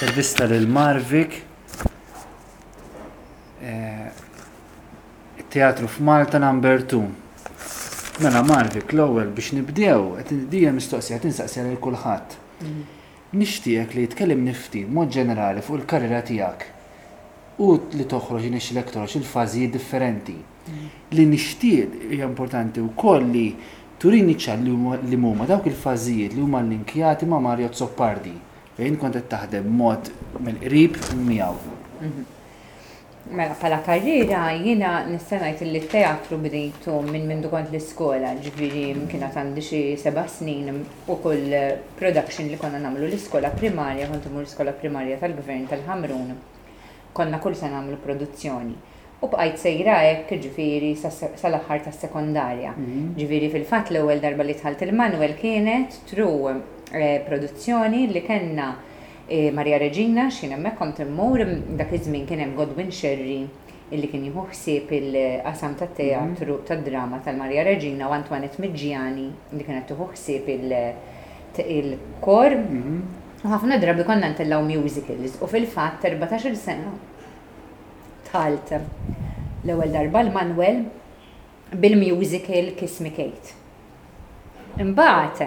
Intervista lil Marvik. Eh, teatru f'Malta number 2. Mela Marvik l-ewwel biex nibdew qed dija mistoqsija qed insaqsija lil kulħadd. Mhm. Nixtieqek li jitkellem nifti mod ġenerali fuq il-karriera tiegħek u li toħroġ inixxilek toħroġ il-fażijiet differenti. li nixtieq hija importanti wkoll li turini ċar liema huma dawk il-fażijiet li huma llinkjati ma' Mario Azzopardi fejn int kont qed taħdem b'mod mill-qrib miegħu. Mela, bħala karriera jiena nista' ngħid illi t-teatru bdejtu minn mindu kont l-iskola, ġifieri kien għad għandi xi seba' snin u kull production li konna nagħmlu l-iskola primarja, kont immur l-iskola primarja tal-Gvern tal-Ħamrun, Konna kull sena nagħmlu produzzjoni. U bqajt sejra hekk, jiġifieri sal-aħħar tas-sekondarja. Jiġifieri fil-fatt l-ewwel darba li dħalt il-Manwel kienet through produzzjoni li kellna Maria Reġina għax jien hemmhekk kont immur, dak iż-żmien kien hemm Godwin Scerri li kien jieħu ħsieb il-qasam tat-teatru tad-drama tal-Maria Reġina u Antoinette Miġġiani li kienet tieħu ħsieb il-kor. U ħafna drabi konna ntellgħu musicals u fil-fatt erbatax-il sena dħalt l-ewwel darba l-Manwel bil-musical Kiss Me Kate. Imbagħad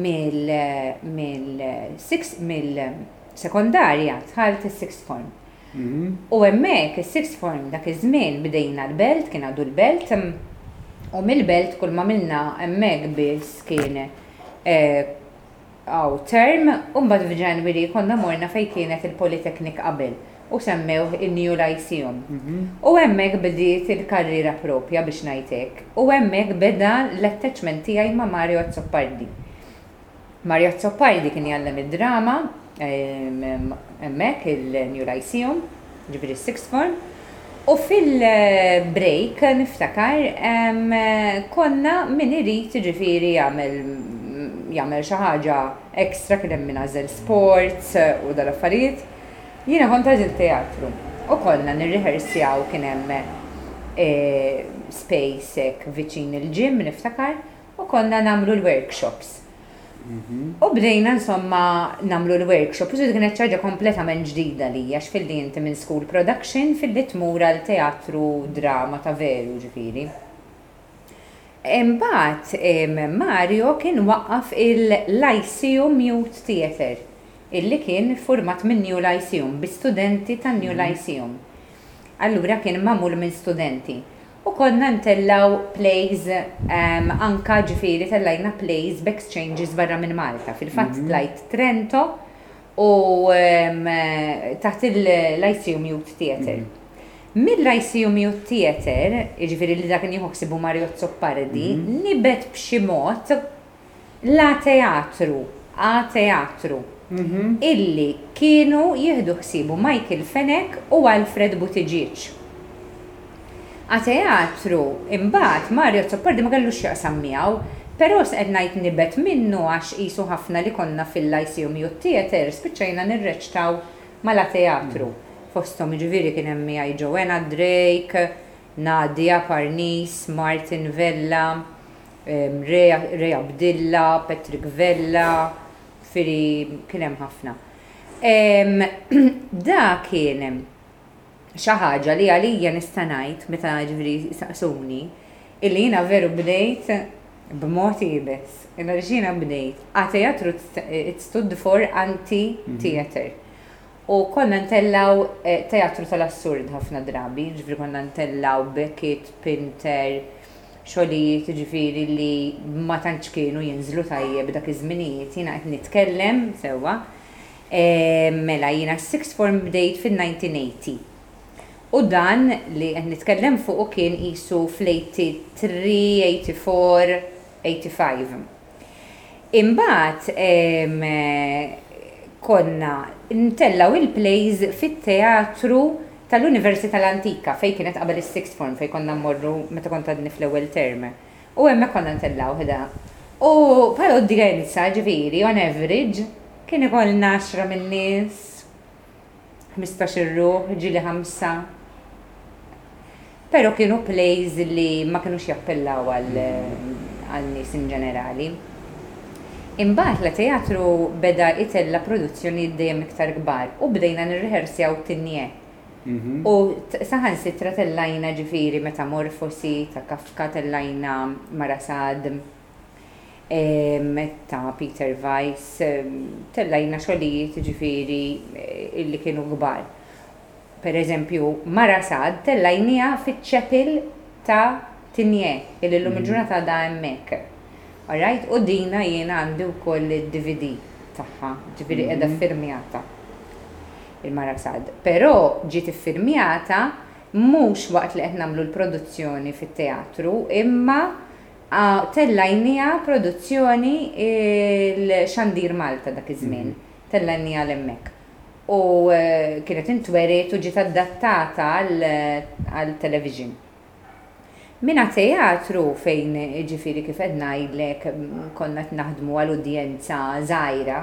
mill-sekondarja dħalt is-sixth form. Mhm. U hemmhekk is-sixth form dak iż-żmien bdejna l-belt, kien għadu l-belt, u mill-belt kull ma milna hemmhekk biss kien eh, Hawn term u mbagħad f'January konna morna fejn kienet il-Polytechnic qabel u semmewh in-New Lyceum. U hemmhekk bdiet il-karriera proprja biex ngħid hekk u hemmhekk beda l-attachment tiegħi ma' Mario Azzopardi. Mario Azzopardi kien jgħallem id-drama hemmhekk il-New Lyceum. ġifieri s-sixth form, u fil-break niftakar konna min irid jiġifieri jagħmel jagħmel xi ħaġa extra kien hemm min għażel sports u dal-affarijiet, jiena kont għażilt teatru u konna nirriħersjaw kien hemm space hekk viċin il-gym niftakar u konna nagħmlu l-workshops. U bdejna insomma nagħmlu l-workshops u din kienet xi ħaġa kompletament ġdida għalija għax filli inti minn school production filli tmur għal teatru drama ta' veru ġifieri. Imbagħad Mario kien waqqaf il-Lyceum Youth Theatre illi kien iffurmat min-New Lyceum bi studenti tan-New Lyceum. Allura kien magħmul minn studenti U konna ntellgħu plays anka ġifieri tellgħajna plays b'exchanges barra minn Malta. Fil-fatt tlajt Trento u taħt il-Lyceum Youth Theatre. Mil-Lyceum Youth Theatre, jiġifieri li dak kien jieħu ħsiebu Mario Azzopardi, nibgħed b'xi mod, La Teatru, A-Teatru, illi kienu jieħdu ħsiebu Michael Fenech u Alfred Buttigieg. A-Teatru imbagħad Mario Azzopardi ma kellux x'jaqsam miegħu, però s'qed ngħid nibgħed minnu għax qisu ħafna li konna fil-Lyceum Youth Theatre spiċċajna nirreċtaw ma' La Teatru. Fosthom jiġifieri kien hemm miegħi Joanna Drake, Nadia Parnis, Martin Vella, Ray Abdilla, Patrick Vella, ġifieri kien hemm ħafna. Da kien xi ħaġa li għalija nista' ngħid meta ġifieri jsaqsuni illi jiena veru bdejt b'mod iebes. Għaliex jiena bdejt a theatre it stood for anti-theatre. U konna ntellgħu teatru tal-assurd ħafna drabi, jiġifieri konna ntellgħu Beckett, Pinter, xogħlijiet jiġifieri li ma tantx kienu jinżlu tajjeb dak iż-żminijiet. Jiena qed nitkellem sewwa, mela jiena s-sixth form bdejt fin-nineteen eighty. U dan li qed nitkellem fuqu kien qisu fl-eighty three, eighty four, eighty five. Imbagħad konna ntellgħu l-plays fit-teatru tal-Università l-Antika fejn kienet qabel is-sixth form fejn konna mmorru meta kont għadni fl-ewwel term. U hemmhekk konna ntellgħuh da. U bħala udjenza, ġifieri, on average, kien ikollna għaxra mil-nies. ħmistax-il ruħ, ġieli ħamsa, però kienu plays li ma kinux jappellaw għan-nies in ġenerali. Imbagħad La Teatru beda itella' produzzjonijiet dejjem iktar kbar u bdejna nirriħersjaw Tinie. U saħansitra tellajna ġifieri Metamorfosi ta' Kafka, tellajna Mara Saad, ta' Peter Weiss, tellgħilna xogħlijiet jiġifieri li kienu kbar. Pereżempju, Mara Saad tellgħajniha fiċ-chapel ta' Tigné, illi llum il-ġurnata għadha hemmhekk. All right? U dina jiena għandi wkoll id-DVD tagħha, jiġifieri qiegħda ffirmjata, il-Mara Saad. Però ġiet iffirmjata mhux waqt li qed nagħmlu l-produzzjoni fit-teatru imma A Tella' jniha produzzjoni l-Xandir Malta dak iż-żmien, tella' jniha l-hemmhekk. U kienet intweriet u ġiet addattata għall-television. Mingħa teatru fejn jiġifieri kif qed ngħidlek konna qed naħdmu għal udjenza żgħira.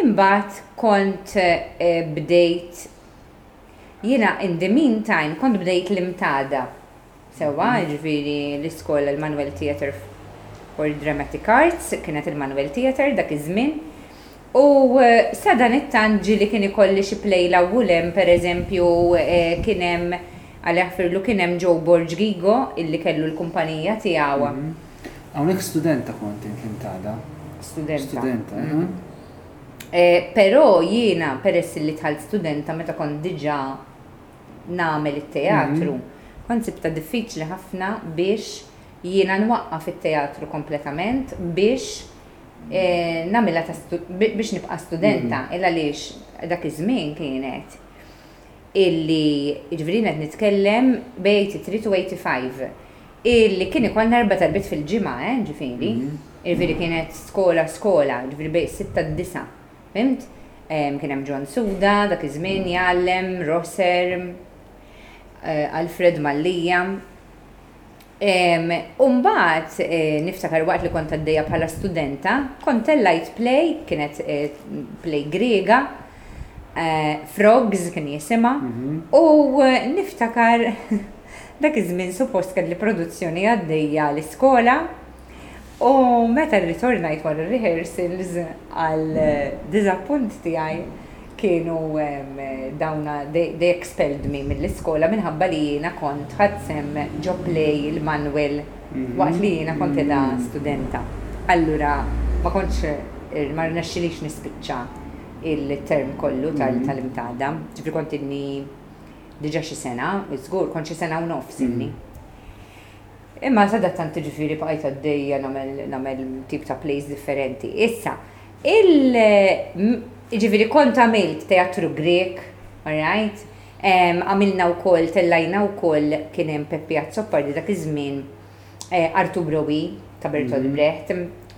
Imbagħad kont bdejt jiena in the meantime kont bdejt l-Imtada. Sewwa, jiġifieri l-iskola l-Manuel Theatre for Dramatic Arts, kienet il-Manuel Theatre dak iż-żmien, u sadanittant ġieli kien ikolli xi play l-awwul hemm pereżempju kien hemm, Alla jaħfirlu, kien hemm Joe Borg Gigo illi kellu l-kumpanija tiegħu. Hawnhekk studenta kont int li mtada. Studenta. Studenta, aha. Però jiena peress illi dħalt studenta meta kont diġà nagħmel it-teatru, kont sibtha diffiċli ħafna biex jiena nwaqqaf it-teatru kompletament biex nagħmilha ta' biex nibqa' studenta, il-għaliex dak iż-żmien kienet illi, jiġifieri jien qed nitkellem bejn 83 u 85, illi kien ikollna erba' darbiet fil-ġimgħa, eh, ġifieri, jiġifieri kienet skola skola, jiġifieri bejn is-sitta u d-disgħa, Fhimt? Kien hemm John Suda dak iż-żmien jgħallem, Rosser, Alfred Mallia. U mbagħad niftakar waqt li kont għaddejja bħala studenta, kont tellajt play, kienet play Griega, Frogs kien jisimha, u niftakar dak iż-żmien suppost kelli produzzjoni għaddejja għal iskola, U meta rritornajt wara r-rehearsals għal diżappunt tiegħi kienu dawna they expelled me mill-iskola minħabba li jiena kont ħadt sehem ġo play il-manual waqt li jiena kont qiegħda studenta. Allura ma kontx ma rnexxilix nispiċċa il-term kollu tal-imtgħadda. Ġifieri kont ilni diġa xi sena, żgur, kont xi sena u nofs ilni. Imma sadattant ġifieri bqajt għaddejja nagħmel nagħmel tip ta' plays differenti. Issa, il ġifieri kont għamilt teatru Grieg, all right? Għamilna wkoll, tellajna wkoll kien hemm Peppi Azzopardi dak iż-żmien eh, Artu Browi ta' Bertolt Brecht,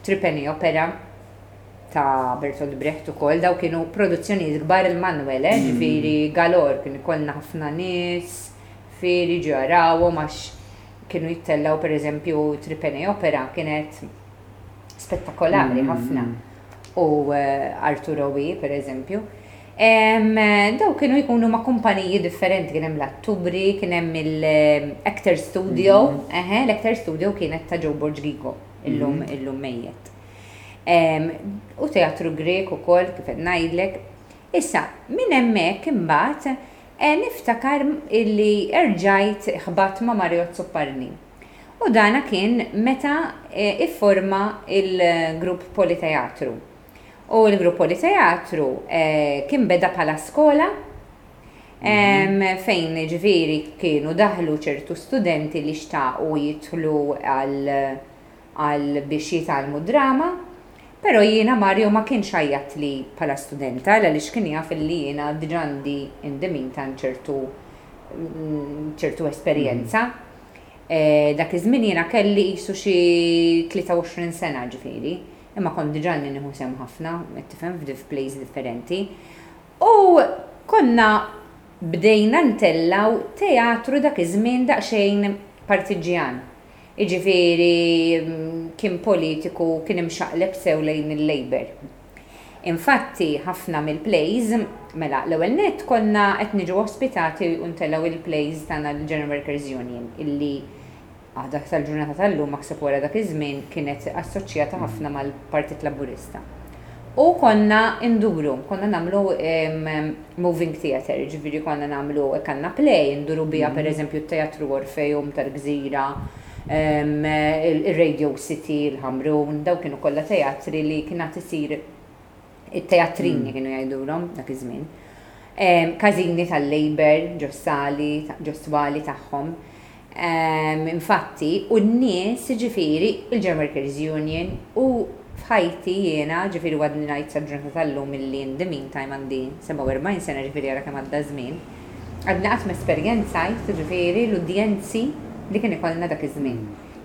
Tripeny Opera ta' Bertolt Brecht ukoll, daw kienu produzzjonijiet kbar il-Manwel, eh, ġifieri galor kien ikollna ħafna nies. fir jiġu jarawhom għax kienu jittellgħu pereżempju Tripene Opera kienet spettakolari ħafna u eh, Arturo Wi pereżempju. Em, eh, Daw kienu jkunu ma' kumpaniji differenti, kien hemm l-atturi, kien hemm il-actor studio, eħe, l-actor studio kienet ta' Joe Borgigo, illum illum mejjet. Em, U teatru Grek ukoll kif qed ngħidlek. Issa, minn hemmhekk imbagħad Niftakar illi erġajt ħbatt ma' Mario Azzopardi u dana kien meta ifforma il-grupp Politeatru. U il-grupp Politeatru kien beda bħala skola fejn ġifieri kienu daħlu ċertu studenti li xtaqu jidħlu għal għal biex jitgħallmu d-drama, però jiena Mario ma kienx għajjatli bħala studenta għaliex kien jaf illi jiena diġa għandi in the meantime ċertu ċertu esperjenza. Dak iż-żmien jiena kelli qisu xi 23 sena ġifieri, imma kont diġa li nieħu sehem ħafna, qed tifhem, f'plays differenti. U konna bdejna ntellgħu teatru dak iż-żmien daqsxejn partiġġjan. jiġifieri kien politiku kien imxaqleb sew lejn il-Labour. Infatti ħafna mill-plays, mela l-ewwel nett konna qed niġu ospitati u ntelgħu il-plays tagħna l-General Workers Union illi għadha sal-ġurnata tal-lum aħseb wara dak iż-żmien kienet assoċjata ħafna mal-Partit Laburista. U konna nduru, konna nagħmlu moving theatre, jiġifieri konna nagħmlu jekk għandna play induru biha pereżempju t-Teatru Orpheum tal-Gżira, ir-Radio City, il-Ħamrun, dawn kienu kollha teatri li kien għad isir it-teatrini kienu jgħidulhom dak iż-żmien. Każini tal-Labour, ġo s-sali, ġo s-swali tagħhom. Infatti, u n-nies, ġifieri, il-German Workers Union, u f'ħajti jiena, ġifieri u għadni ngħid sal-ġurnata tal-lum illi in the meantime għandi 47 sena ġifieri ara kemm għadda ż-żmien, għadni qatt m'esperjenzajt, ġifieri, l-udjenzi li kien ikollna dak iż-żmien.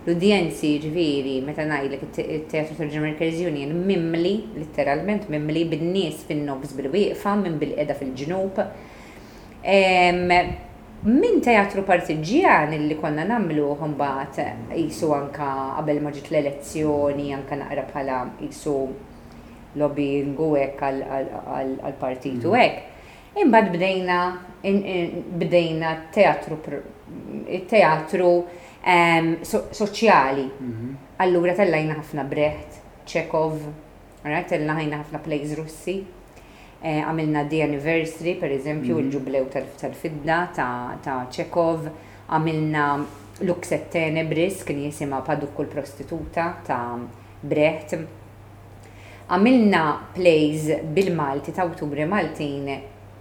L-udjenzi, ġifieri, meta ngħidlek it-Teatru tal-German Workers Union mimli, litteralment mimli, bin-nies fin-nofs bil-wieqfa, min bilqiegħda fil-ġnub. Minn teatru partiġġjan li konna nagħmluh imbagħad qisu anke qabel ma ġiet l-elezzjoni anke naqra bħala qisu lobbying u hekk għall-partit u hekk, imbagħad bdejna bdejna t-teatru t-teatru soċjali. Allura tellajna ħafna Brecht, Chekhov. Right, il-laħajna ħafna plays Russi. Eh, għamilna the anniversary, per eżempju, mm. il-ġublew tal-fidda ta' Chekhov, għamilna Luxet Tenebris, kien jisima Padukku l-prostituta ta' Brecht. Għamilna plays bil-Malti ta' awturi Maltin,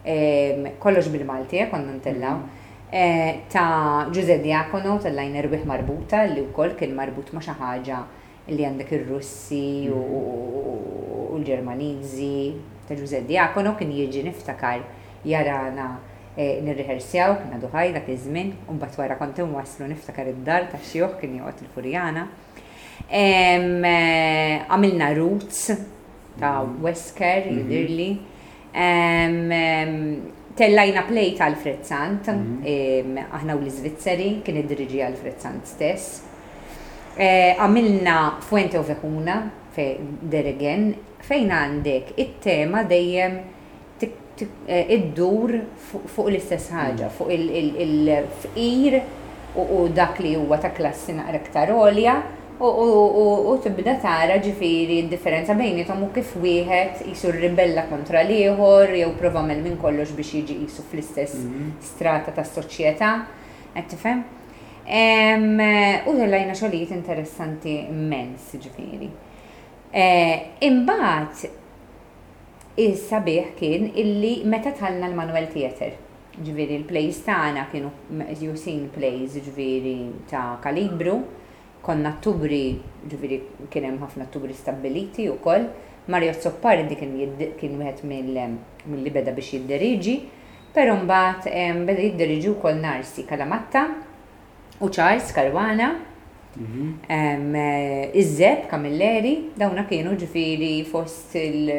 ehm, kollox bil-Malti, eh, konna ntellaw, mm. eh, ta' Giuseppe Diacono tal-lajn Erbiħ Marbuta, li wkoll kien marbut ma' xi ħaġa li għandek ir-Russi u l-Ġermaniżi ta' Ġużè Diacono kien jiġi niftakar jarana nirrihersjaw, kien għadu ħaj dak iż-żmien, u mbagħad wara kont inwasslu niftakar id-dar tax-xjuħ kien joqgħod il-Furjana. Għamilna roots ta' Wesker jidhirli. Tellajna play ta' Alfred Sant, aħna u l-Iżvizzeri, kien iddirigi Alfred Sant stess. Għamilna Fuente of Echuna, there again, fejn għandek it-tema dejjem iddur fuq l-istess ħaġa, fuq il-fqir u dak li huwa ta' klassi naqra iktar għolja u tibda tara ġifieri d-differenza bejniethom u kif wieħed qisu rribella kontra l-ieħor jew prova għamel minn kollox biex jiġi qisu fl-istess strata tas-soċjetà. Qed tifhem? U tellajna xogħlijiet interessanti mmens ġifieri. Imbagħad Is-sabiħ kien illi meta dħalna l-Manuel Theatre, ġifieri l-plays tagħna kienu meqjusin plays ġifieri ta' kalibru, konna atturi, ġifieri kien hemm ħafna atturi stabbiliti wkoll, Mario Azzopardi kien kien wieħed mill milli beda biex jidderiġi, però mbagħad beda jidderiġi wkoll Narsi Calamatta, u Charles Caruana, iż-Żeb Camilleri, dawna kienu ġifieri fost il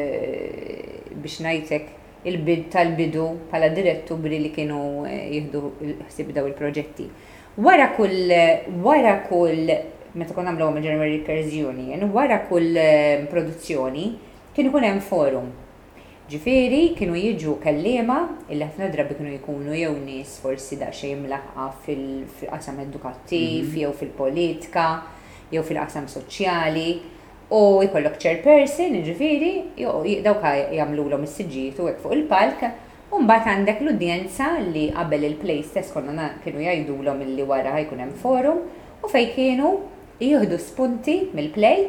biex ngħidlek il-bidu tal-bidu bħala diretturi li kienu jieħdu ħsieb dawn il-proġetti. Wara kull wara kull meta konna nagħmluhom il-January Repairs Union, wara kull produzzjoni kien ikun hemm forum. Ġifieri, kienu jiġu kelliema li ħafna drabi kienu jkunu jew nies forsi daqsxejn mlaħħqa fil-qasam edukattiv jew fil-politika jew fil-qasam soċjali u jkollok chairperson, jiġifieri, dawk jagħmlulhom is-siġġijiet u hekk fuq il-palk u mbagħad għandek l-udjenza li qabel il-play stess konna kienu jgħidulhom li wara ħa jkun hemm forum u fejn kienu jieħdu spunti mill-play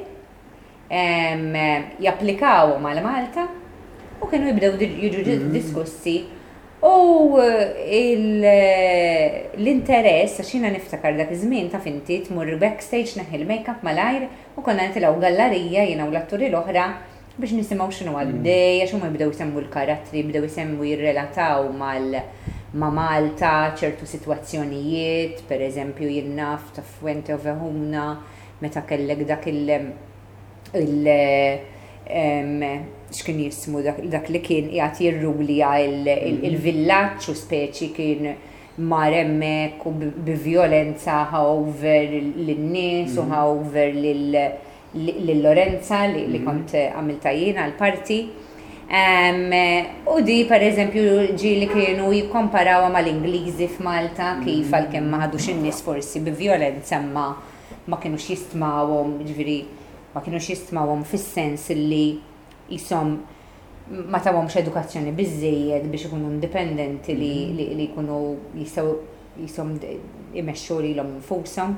japplikawhom għal Malta u kienu jibdew jiġu mm-hmm. diskussi u l-interess għax jiena niftakar dak iż-żmien ta' finti tmur backstage neħi l-makeup malajr u konna nitilgħu gallarija jiena u l-atturi l-oħra biex nisimgħu x'inhu mm-hmm. għaddej għax huma jibdew semmu l-karattri, jibdew isemmu jirrelataw mal ma' Malta, ċertu sitwazzjonijiet, per eżempju jinnaf ta' Fuente of Vehumna, meta kellek dak il il x'kien jismu dak li kien qiegħed jirrulja il-villaġġ u speċi kien mar hemmhekk u bi vjolenza ħawver lin-nies u ħawver lil Lorenza li kont għamilta jiena l-parti. U di pereżempju ġieli kienu jikkomparawha mal-Ingliżi f'Malta kif għalkemm ma ħadux in-nies forsi bi vjolenza imma ma kinux jistmawhom, jiġifieri ma kinux jistmawhom fis-sens li qishom ma tawhomx edukazzjoni biżżejjed biex ikunu indipendenti li jkunu jistgħu qishom imexxu lilhom infushom.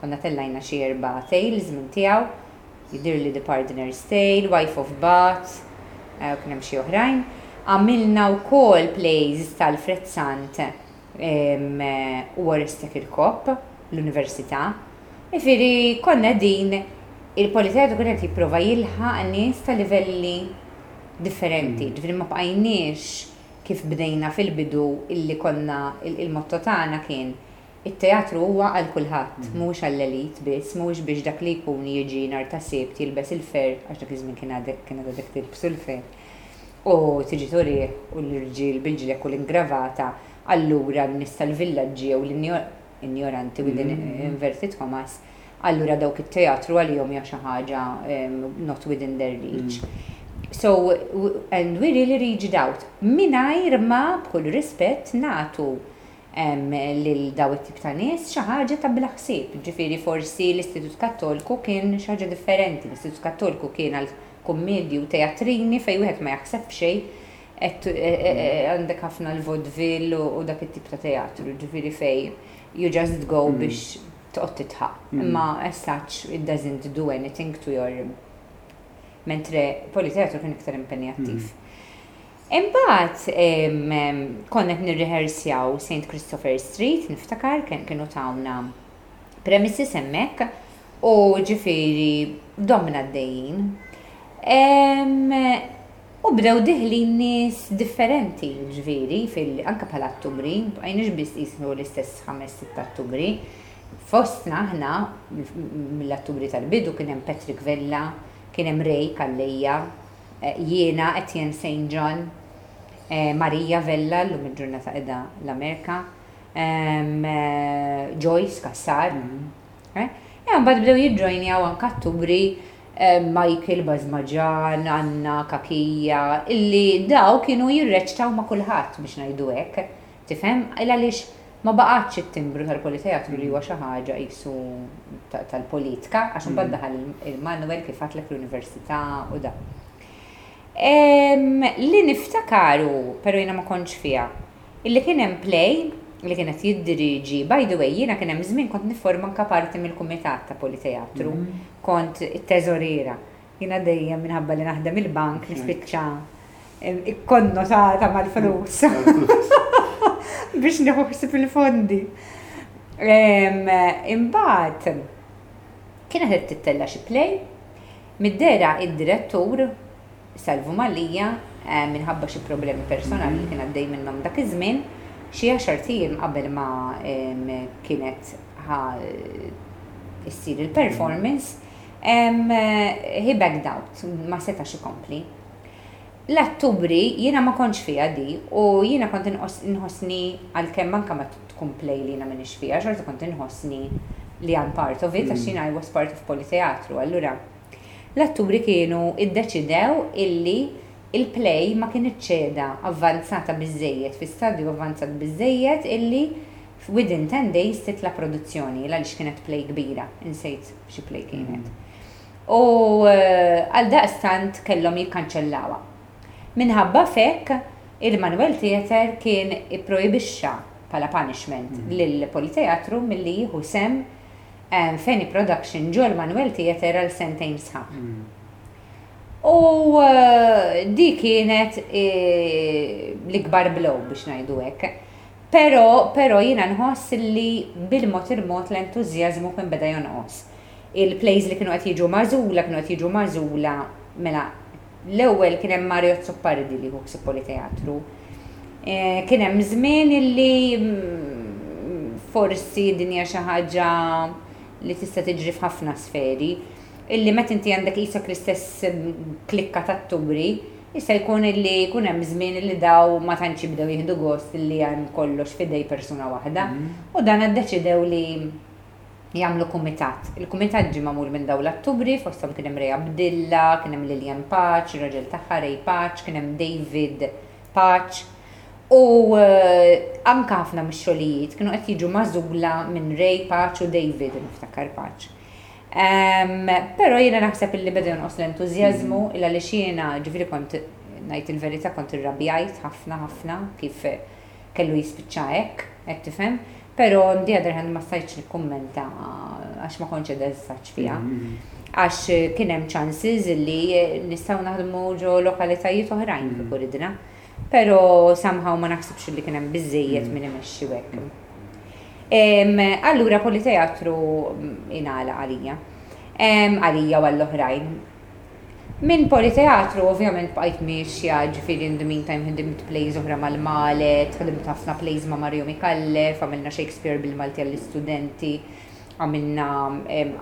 Konna tellajna xi erba' tales minn tiegħu, jidhirli The Pardoner's Tale, Wife of Bath, u kien hemm xi oħrajn. Għamilna wkoll plays ta' Alfred Sant u Oreste Kirkop, l-Università. Jiġifieri konna qegħdin, il-Politeatu kien qed jipprova jilħaq nies ta' livelli differenti. Jiġifieri ma bqajniex kif bdejna fil-bidu illi konna, il-motto tagħna kien It-teatru huwa għal kulħadd, mhuwiex għall-elite biss, mhuwiex biex dak li jkun jiġi nhar ta' Sibt jilbes il-fer, għax dak iż-żmien kien għad għadek tilbsu l-fer, u tiġi turih u l-irġiel bil-ġilek u l-ingravata, allura n-nies tal-villaġġi jew l-injoranti with inverted commas, allura dawk it-teatru għalihom hija xi ħaġa not within their reach. So, and we really reached out. Mingħajr ma, b'kull rispett, nagħtu lil dawn it-tip ta' nies xi ħaġa ta' bla ħsieb. Ġifieri forsi l-Istitut Kattoliku kien xi ħaġa differenti. L-Istitut Kattoliku kien għal kummedji u teatrini fejn wieħed ma jaħseb f'xejn qed għandek ħafna l-vaudeville u dak it-tip ta' teatru, ġifieri fejn you just go biex toqgħod tidħaq. Imma as such it doesn't do anything to your mentre Politeatru kien iktar impenjattiv. Imbagħad konna qed nirrihersjaw St Christopher Street niftakar kienu tawna premises hemmhekk u ġifieri domna għaddejjin u bdew diħlin nies differenti ġifieri anke bħala atturi ma bqajniex biss qisu l-istess ħames sitt atturi fostna aħna mill-atturi tal-bidu kien hemm Patrick Vella kien hemm Ray Calleja Jiena Etienne Saint John, Maria Vella, llum il-ġurnata qiegħda l-Amerika, Joyce Cassar, imma mbagħad bdew jiġġojnjaw anke atturi Michael Basmagian, Anna Cachia, illi dawn kienu jirreċtaw ma' kulħadd biex ngħidu hekk. Tifhem? Il għaliex ma baqgħatx it-timbru tal-Politeja turi li huwa xi ħaġa qisu tal-politka għax imbagħad daħal il-manwel kif għadtlek l-università u da. Li niftakaru, pero jiena ma kontx fiha, illi kien hemm play li kien qed jiddirieġi, by the way, jiena kien hemm żmien kont nifforma anke parti mill-kumitat ta' Politeatru, mhm. kont it-teżoriera Jiena dejjem minħabba li naħdem il-bank nispiċċa ikkonnotata mal-flus biex nieħu ħsib il-fondi. Imbagħad kienet qed tittella xi play, middera id-direttur Salvu Malija eh, minħabba xi problemi personali li mhm. kien għaddej minnhom dak iż-żmien, xi għaxar tim qabel ma kienet issir il-performance, He backed out, ma setax ikompli. L-għadd turi jiena ma kontx fiha di u jiena kont inħossni għalkemm anke ma tkun play li jiena m'iniex fiha xorta kont inħossni li I'm part of it għax jiena I was part of Politeatru allura l-atturi kienu iddeċidew illi l-play ma kinitx qiegħda avvanzata biżżejjed fi stadju avvanzat biżżejjed illi F'within ten days titla' produzzjoni, għaliex kienet play kbira, insejt xi play kienet. U għaldaqstant kellhom jikkanċellawha. Minħabba f'hekk, il-Manuel Theatre kien ipprojbixxa, bħala punishment, lill-Politeatru milli jieħu sehem f'any production ġol-Manuel Theatre għal sentejn sħaħ. U dik kienet l-ikbar blow, biex ngħidu hekk. Pero, pero jiena nħoss li bil-mod il-mod l-entużjażmu kien beda jonqos. Il-plays li kienu qed jiġu magħżula kienu qed jiġu magħżula, mela, l-ewwel kien hemm Mario Azzopardi li hu ħsieb Politeatru. Kien hemm żmien li forsi din hija xi ħaġa li tista' tiġri f'ħafna sferi, illi meta inti għandek qisek l-istess klikka tat-turi, Jista' jkun li jkun hemm żmien li daw ma tantx jibdew jieħdu gost li hemm kollox f'idej persuna waħda, u dan ddeċidew li jagħmlu kumitat. Il-kumitat ġie magħmul minn dawn l-atturi, fosthom kien hemm Ray Abdilla, kien hemm Lillian Paċ, ir-raġel tagħha Ray Paċ, kien hemm David Paċ, u anke ħafna mix-xogħlijiet kienu qed jiġu magħżula minn Ray Paċ u David, niftakar Paċ. Pero jiena naħseb illi beda jonqos l-entużjażmu mm. il għaliex jiena ġifieri kont ngħid il-verità kont irrabjajt ħafna ħafna kif kellu jispiċċa hekk, qed tifhem. Pero di other hand ma stajtx nikkummenta għax ma kontx qed eżaġġ fiha. Mm. Għax kien hemm chances illi nistgħu naħdmu ġo lokalitajiet oħrajn kieku mm. ridna. Pero somehow ma naħsibx li kien hemm biżejjed min imexxi hekk. Allura politeatru inala għalija. Għalija u għall-oħrajn. Minn politeatru ovvjament bqajt miexja ġifieri in the meantime ħdimt plays oħra mal-Maled, ħdimt ħafna plays ma' Mario Micallef, għamilna Shakespeare bil-Malti għall-istudenti, għamilna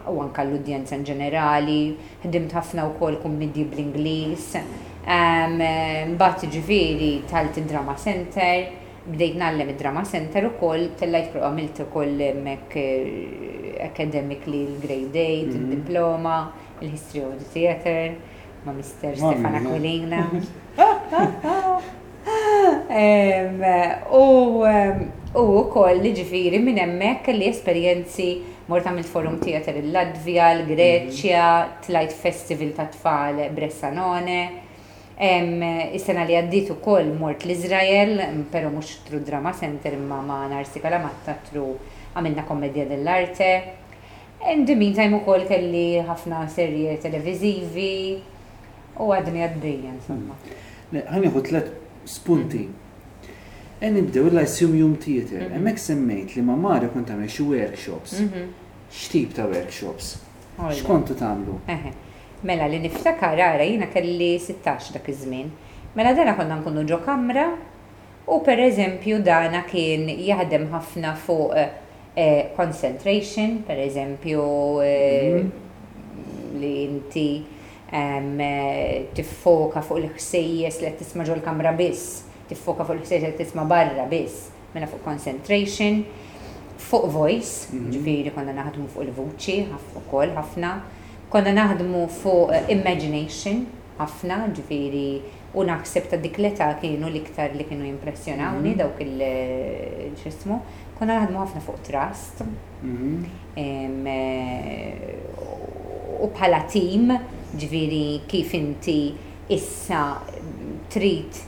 u anke għall-udjenza in ġenerali, ħdimt ħafna wkoll kummidji bl-Ingliż. Mbagħad jiġifieri dħalt id-Drama Centre, bdejt ngħallem id-Drama Centre wkoll, tellajt pro għamilt ukoll hemmhekk academically l-Grade Eight, id-Diploma, il-History of the Theatre. ma' Mister Stefan Aquilina. U wkoll jiġifieri minn hemmhekk kelli esperjenzi mort għamilt forum theatre il-Latvja, l-Greċja, tlajt festival tat-tfal Bressanone. Is-sena li għaddiet ukoll mort l-Iżrael, però mhux through Drama Centre imma ma' Narsi Kalamatta through għamilna Commedia dell'Arte. In the meantime ukoll kelli ħafna serje televiżivi u għadni għaddejja insomma. Le, ħa nieħu tliet spunti. E nibdew il-Lyceum Theatre. Mhm. Hemmhekk semmejt li ma' Mara kont tagħmel xi workshops. Mhm. X'tip ta' workshops? X'kontu tagħmlu? Mela li niftakar ara jiena kelli sittax dak iż-żmien. Mela dana konna nkunu ġo kamra U per eżempju dan kien jaħdem ħafna fuq concentration, per eżempju li inti tiffoka fuq il-ħsejjes li qed tisma' ġol-kamra biss, tiffoka fuq il-ħsejjes li qed tisma' barra biss, mela fuq concentration. Fuq voice, jiġifieri konna naħdmu fuq il-vuċi ukoll ħafna. Konna naħdmu fuq imagination. ħafna, ġifieri, u naħseb ta' dik l-età kienu l-iktar li kienu jimpressjonawni dawk il x'ismu. Konna naħdmu ħafna fuq trust u bħala tim, ġifieri kif inti issa trid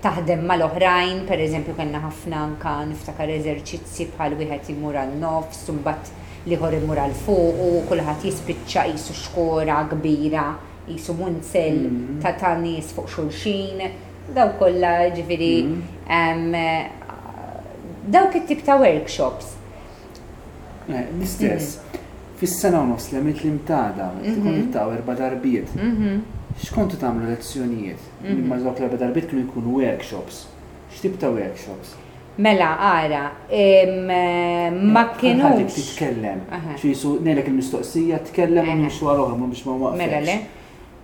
taħdem mal-oħrajn, pereżempju kellna ħafna anke niftakar eżerċizzji bħal wieħed imur għan-nofs u mbagħad l-ieħor imur għal fuq u kulħadd jispiċċa qisu xkora kbira. qisu munzel ta' ta' nies fuq xulxin, dawk kollha jiġifieri dawk it-tip ta' workshops. L-istess, fis-sena u nofs li għamilt l-imtada, ikunu jiltaqgħu erba' darbiet. X'kontu tagħmlu lezzjonijiet? Imma dawk l-erba' darbiet kienu jkunu workshops. X'tip ta' workshops? Mela, ara, ma kinux. Bħal dik titkellem. Qisu ngħidlek il-mistoqsija, tkellem u nimxu għal oħra, ma biex ma nwaqfx. Mela le.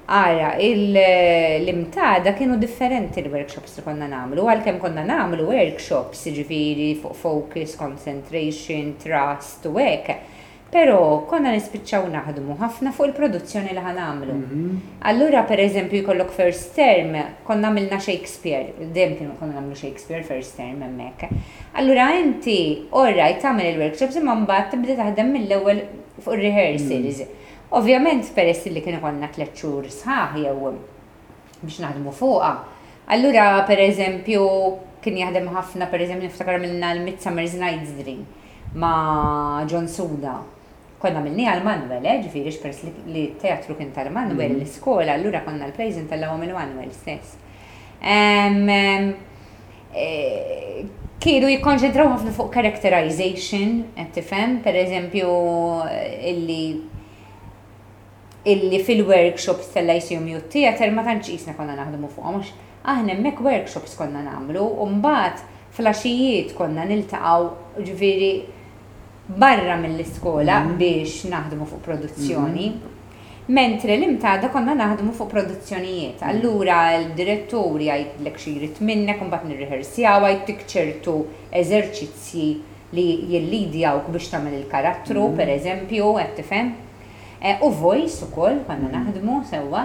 Ara, l-imtada kienu differenti l-workshops li konna nagħmlu, għalkemm konna nagħmlu workshops, jiġifieri fuq focus, concentration, trust u hekk, Però konna nispiċċaw naħdmu ħafna fuq il-produzzjoni li ħa nagħmlu. Allura pereżempju jkollok first term, konna għamilna Shakespeare, dejjem kienu konna nagħmlu Shakespeare first term hemmhekk. Allura inti all right tagħmel il-workshops imma mbagħad tibda taħdem mill-ewwel fuq ir-rehearsals. Ovvjament peress li kien ikollna tliet xhur sħaħ jew biex naħdmu fuqha. Allura, per eżempju, kien jaħdem ħafna, per eżempju, niftakar minna l-Midsummer's Night's Dream ma' John Suda. Konna minni għal-Manuel, eh, ġifiri, xpers li teatru kien tal-Manuel, mm. l-skola, allura konna l-plays intallawom il-Manuel stess. Eh, kienu jikkonċentraw ħafna fuq characterization, qed tifhem, per eżempju, illi illi fil-workshops tal-Lyceum Youth Theatre ma tantx qisna konna naħdmu fuqhom għax aħna hemmhekk workshops konna nagħmlu u mbagħad fl-għaxijiet konna niltaqgħu ġifieri barra mill-iskola biex naħdmu fuq produzzjoni. Mentri l-imtgħada konna naħdmu fuq produzzjonijiet. Allura l-direttur jgħidlek xi jrid minnek u mbagħad nirriħersjaw, jgħidtik ċertu eżerċizzji li jillidjawk biex tagħmel il-karattru, pereżempju, qed tifhem? U Voice ukoll konna naħdmu sewwa.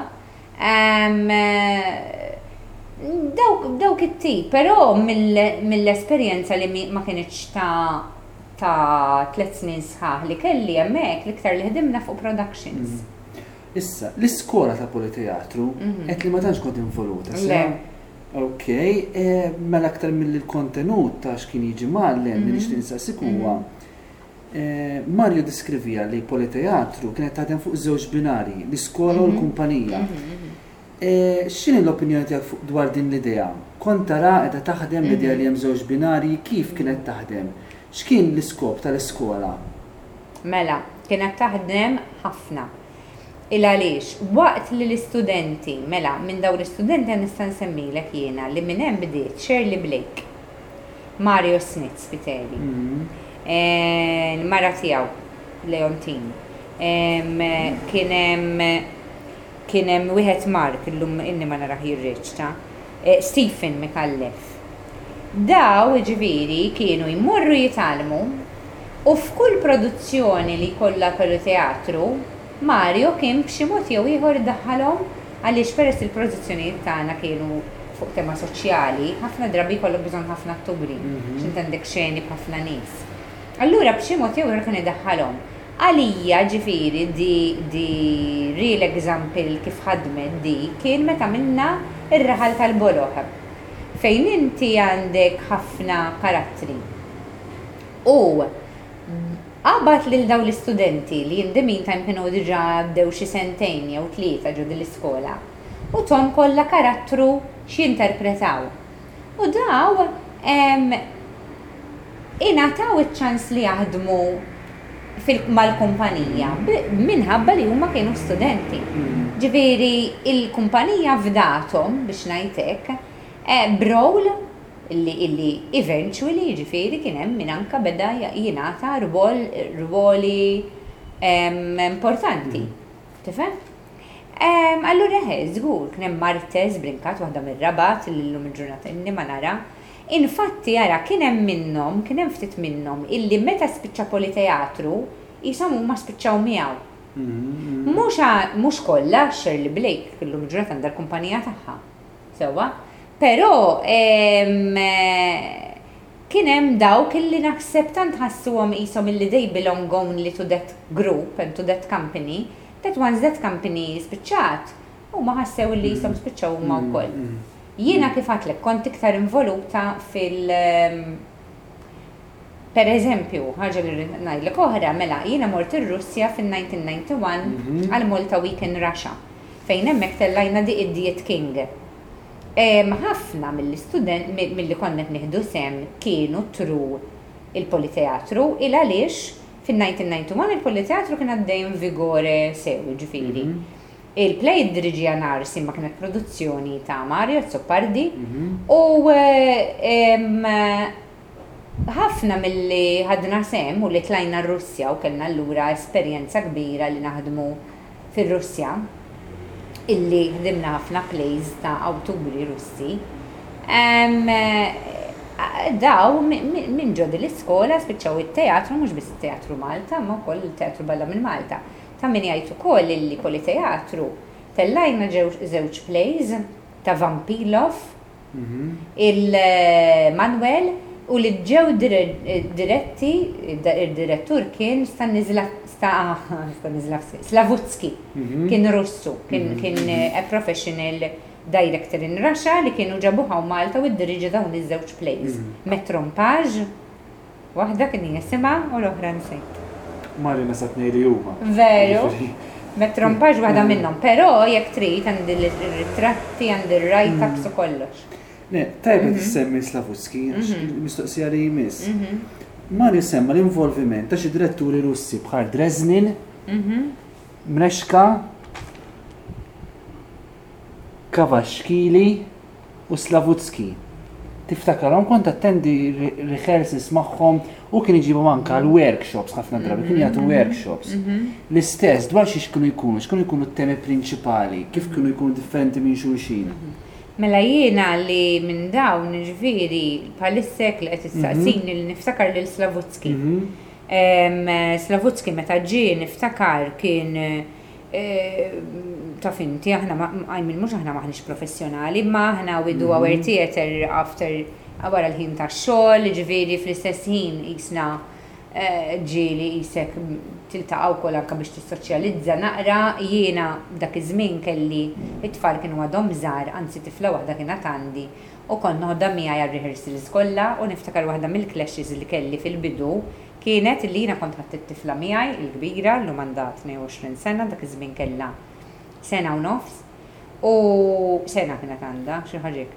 B'dawk it-tip, però mill-esperjenza li ma kinitx ta' tliet snin sħaħ li kelli hemmhekk, l-iktar li ħdimna fuq productions. Issa, l-iskola ta' Politeatru għedt li ma tantx kont involuta sew. Le. Ok, mela aktar milli l-kontenut ta' x'kien jiġi mgħallem, li nixtieq nistaqsik huwa, Mario diskrivija li Politeatru kienet taħdem fuq żewġ binarji, l-iskola u l-kumpanija. X'inhi l-opinjoni tiegħek dwar din l-idea? Kont tara qiegħda taħdem l-idea li hemm żewġ binarji, kif kienet taħdem? X'kien l-iskop tal-iskola? Mela, kienet taħdem ħafna. Il-għaliex, waqt li l-istudenti, mela, minn dawn l-istudenti nista' nsemmilek jiena li minn hemm bdiet Shirley Blake. Mario Smith Spiteri. Il-mara tiegħu Leontin. Kien hemm kien hemm wieħed Mark illum inni ma narah jirriċċa. E, Stephen Mikallef. Daw ġifieri kienu jmorru jitgħallmu u f'kull produzzjoni li jkollha peru teatru Mario kien b'xi mod jew ieħor idaħħalhom għaliex peress li l-produzzjonijiet tagħna kienu fuq tema soċjali, ħafna drabi jkollok bżonn ħafna atturi għax int għandek xeni b'ħafna nies. Allura b'xi mod jew ieħor kien idaħħalhom. Għalija, ġifieri, the real example kif ħadmet di kien meta għamilna r-raħal tal-boloh fejn inti għandek ħafna karattri u Qabad lil dawn l-istudenti li in the meantime kienu diġà għaddew xi sentejn jew tlieta ġo din l-iskola u thom kollha karattru x'jinterpretaw. U daw ingħataw iċ-ċans li jaħdmu mal-kumpanija minħabba li huma kienu studenti. Ġifieri l-kumpanija fdathom, biex ngħid hekk, b'role li illi eventually jiġifieri kien hemm min anke beda jingħata rwol rwoli importanti. Tifhem? Allura eħe, żgur, kien hemm Marte żbrinkat waħda mir-Rabat li llum il-ġurnata ilni ma nara. Infatti ara kien hemm minnhom, kien hemm ftit minnhom illi meta spiċċa Politeatru qishom huma spiċċaw miegħu. Mhux għax mhux kollha għax Shirley Blake llum il-ġurnata għandha l-kumpanija tagħha. Sewwa. Però kien hemm dawk illi naħseb tant ħassuhom qishom illi they belong only to that group and to that company, that once that company spiċċat, huma ħassew illi qishom spiċċaw huma wkoll. Jiena kif għedtlek kont iktar involuta fil, Per eżempju, ħaġa li rrid ngħidlek oħra, mela, jiena mort ir-Russja fin-1991 għal Malta Week in Russia, fejn hemmhekk tellajna dik id-Diet King. Ħafna milli konna qed nieħdu sehem kienu through il-Politeatru, il għaliex fin-1991 il-Politeatru kien għaddej in vigore sew, jiġifieri, il-play iddiriġieha Nars imma kienet produzzjoni ta' Mario Azzopardi u, Ħafna milli ħadna sehem u li tlajna r-Russja u kellna allura esperjenza kbira li naħdmu fir-Russja, illi ħdimna ħafna plays ta' awturi Russi, daw minn ġo din l-iskola spiċċaw it-teatru, mhux biss it-teatru Malta imma wkoll il-teatru barra minn Malta. Ta' min jgħid ukoll illi Politeatru tellgħilna żewġ plays ta' Vampilov, il-manwel u li ġew diretti, id-direttur kien Stanislavski, Slavutski, kien Russu, kien a professional director in Russia li kienu ġabuh hawn Malta u ddiriġa dawn iż-żewġ plays, Metron Page, Waħda kien hi isimha u l-oħra nsejt. Mari nastaq ngħid li huma. Veru. Ma trompax waħda minnhom. Però jekk trid għandi l-ritratti, għandi r-write-ups u kollox. Le, tajjeb li tissemmi Slavutsky għax il-mistoqsija li jmiss. Mari semma l-involviment ta' xi diretturi Russi bħal Dreznin, Mreshka, Kavashkili, u Slavutsky. Tiftakarhom kont attendi rehearsals magħhom u kien iġibhom anka l-workshops ħafna drabi, kien jagħtu workshops. L-istess dwar xiex kienu jkunu, x'kienu jkunu t-temi prinċipali, kif kienu jkunu differenti minn xulxin. Mela jiena li minn dawn, jiġifieri bħalissek li qed issaqsini li niftakar lil Slavutsky. Slavutsky meta ġie niftakar kien Taf inti, aħna ma, I mean, mhux aħna m'aħniex professjonali, imma aħna we do our theatre after, wara l-ħin tax-xogħol, jiġifieri fl-istess ħin qisna ġieli qisek tiltaqa' wkoll anke biex tissoċjalizza naqra. Jiena dak iż-żmien kelli, it-tfal kienu għadhom żgħar, anzi tifla waħda kienet għandi, u kont noħodha miegħi għar-rehearsals kollha u niftakar waħda mill-clashes li kelli fil-bidu Kienet illi jiena kont ħadt it-tifla miegħi, il-kbira, llum għandha 22 sena, dak iż-żmien kellha sena u nofs, u sena kienet għandha, xi ħaġa hekk.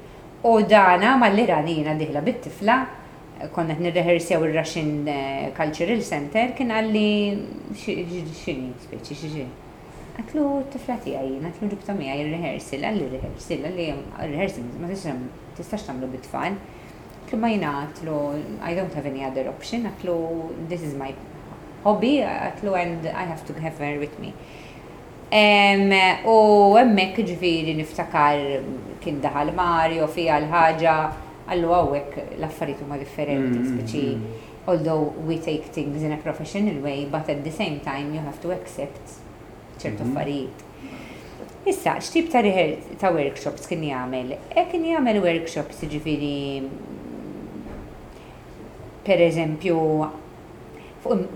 U dan għamel li rani jiena dieħla bit-tifla, konna qed nirrehersjaw ir-Russian Cultural Centre, kien qalli, X'inhi, speċi, xi xi? Għedtlu, T-tifla tiegħi jiena, għedtlu ġibtha miegħi r-rehearsal, qalli rehearsal, qalli rehearsal ma tistax tagħmlu bit-tfal. Għatlu ma jiena għatlu I don't have any other option, għatlu this is my hobby, għatlu and I have to have her with me. U hemmhekk ġifieri niftakar kien daħal Mario fija l-ħaġa għallu hawnhekk l-affarijiet huma differenti mm, speċi mm. although we take things in a professional way, but at the same time you have to accept ċertu mhm. affarijiet. Issa, x'tip ta' ta' workshops kien jagħmel? E kien jagħmel workshops ġifiri per eżempju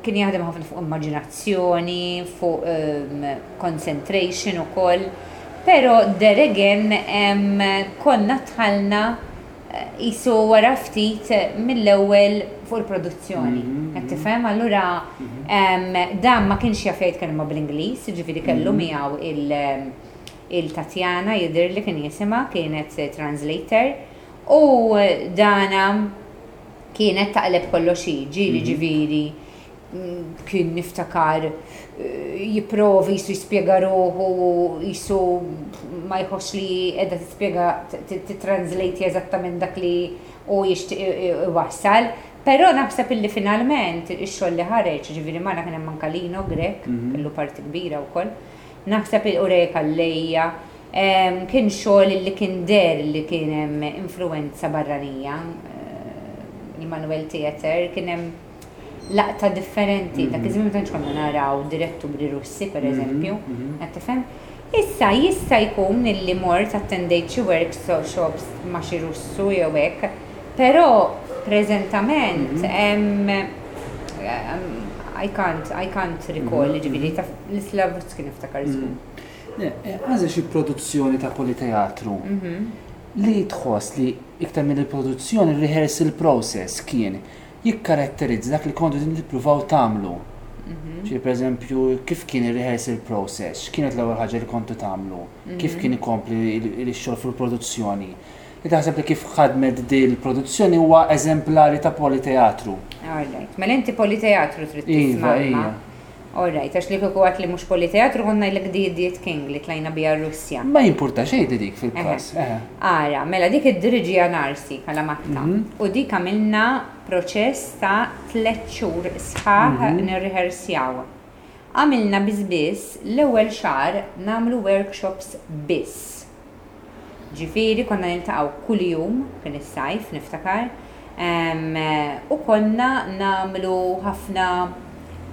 kien jaħdem ħafna fuq immaġinazzjoni, fuq um, concentration u koll, pero deregen konna tħalna qisu wara ftit mill-ewwel fuq il-produzzjoni. Qed tifhem? Allura dan ma kienx jaf jgħid kelma bl-Ingliż, jiġifieri kellu miegħu il-Tatjana jidhirli kien jisimha, kienet translator, u dana kienet taqleb kollox hi, ġieli ġifieri. Kien niftakar jipprova qisu jispjega ruħu qisu ma jħoss li qiegħda tispjega titranslate eżattament dak li hu jixtieq iwassal. Però naħseb illi finalment ix-xogħol li ħareġ, jiġifieri magħna kien hemm anke Lino Grech, kellu parti kbira wkoll, naħseb u Ray Calleja, kien xogħol illi kien deher li kien hemm influwenza barranija, il-Manuel Theatre, kien hemm. laqta' differenti, dak iż-żmien ma tantx konna naraw diretturi Russi pereżempju, qed tifhem? Issa jista' jkun illi mort attendejt xi workshops ma' xi Russu jew hekk, però preżentament I can't, I can't recall, jiġifieri taf, l-Islavutski niftakar żgur. Le, għażel xi produzzjoni ta' politeatru li tħoss li iktar milli l-produzzjoni r-rehearsal process kien jikkaratterizza dak li kontu qegħdin tippruvaw tagħmlu. Ġifieri pereżempju kif kien ir-rehearsal process, x'kienet l-ewwel ħaġa li kontu tagħmlu, kif kien ikompli x-xogħol fuq il-produzzjoni. Li taħseb li kif ħadmet din il-produzzjoni huwa eżemplari ta' politeatru. All right. Mela inti politeatru trid tisma'. Iva, iva. All right, għax li kieku għedt li mhux politeatru kont ngħidlek The Idiot King li tlajna biha r-Russja. Ma jimpurta xejn li dik fil-każ, eħe. Ara, mela dik iddiriġiha Narsi Kalamatta u dik għamilna proċess ta' tliet xhur sħaħ nirriħersjaw. Għamilna biss biss l-ewwel xahar nagħmlu workshops biss. Ġifieri konna niltaqgħu kuljum kien is-sajf niftakar u konna nagħmlu ħafna